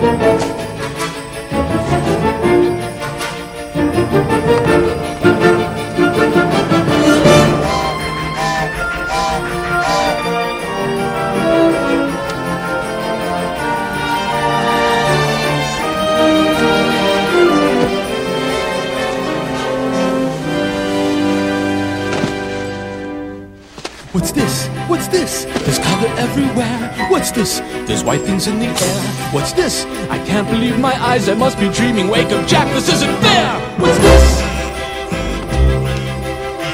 thank you What's this? What's this? There's color everywhere. What's this? There's white things in the air. What's this? I can't believe my eyes. I must be dreaming. Wake up, Jack. This isn't fair. What's this?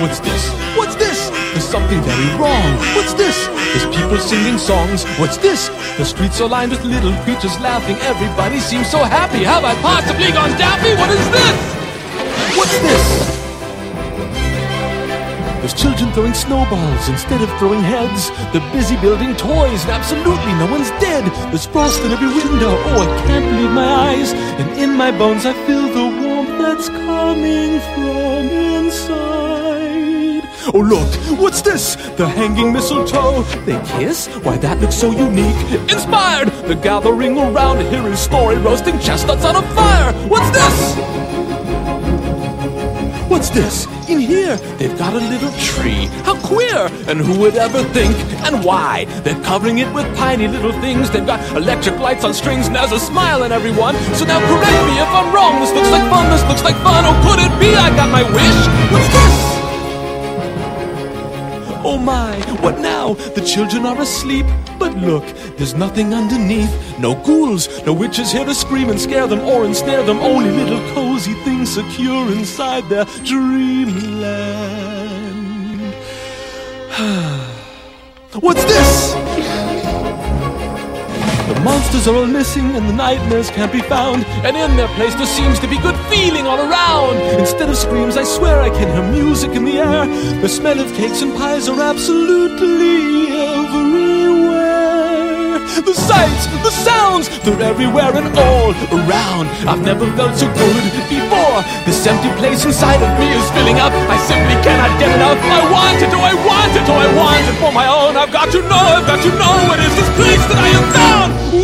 What's this? What's this? There's something very wrong. What's this? There's people singing songs. What's this? The streets are lined with little creatures laughing. Everybody seems so happy. Have I possibly gone daffy? What is this? What's this? There's children throwing snowballs instead of throwing heads. They're busy building toys, and absolutely no one's dead. There's frost in every window. Oh, I can't believe my eyes. And in my bones, I feel the warmth that's coming from inside. Oh, look, what's this? The hanging mistletoe. They kiss? Why, that looks so unique. Inspired! The gathering around, hearing story, roasting chestnuts on a fire. What's this? What's this? In here, they've got a little tree. How queer! And who would ever think? And why? They're covering it with tiny little things. They've got electric lights on strings, and there's a smile in everyone. So now correct me if I'm wrong. This looks like fun, this looks like fun. Oh, could it be I got my wish? What's this? Oh my, what now? The children are asleep. But look, there's nothing underneath. No ghouls, no witches here to scream and scare them or ensnare them. Only little cozy things secure inside their dreamland. What's this? The monsters are all missing and the nightmares can't be found. And in their place there seems to be good feeling all around. Instead of screams, I swear I can hear music in the air. The smell of cakes and pies are absolutely everywhere. The sights, the sounds, they're everywhere and all around. I've never felt so good before. This empty place inside of me is filling up. I simply cannot get enough. I want it, oh I want it, oh I want it for my own. I've got to know, I've got to know what is this place that I have found.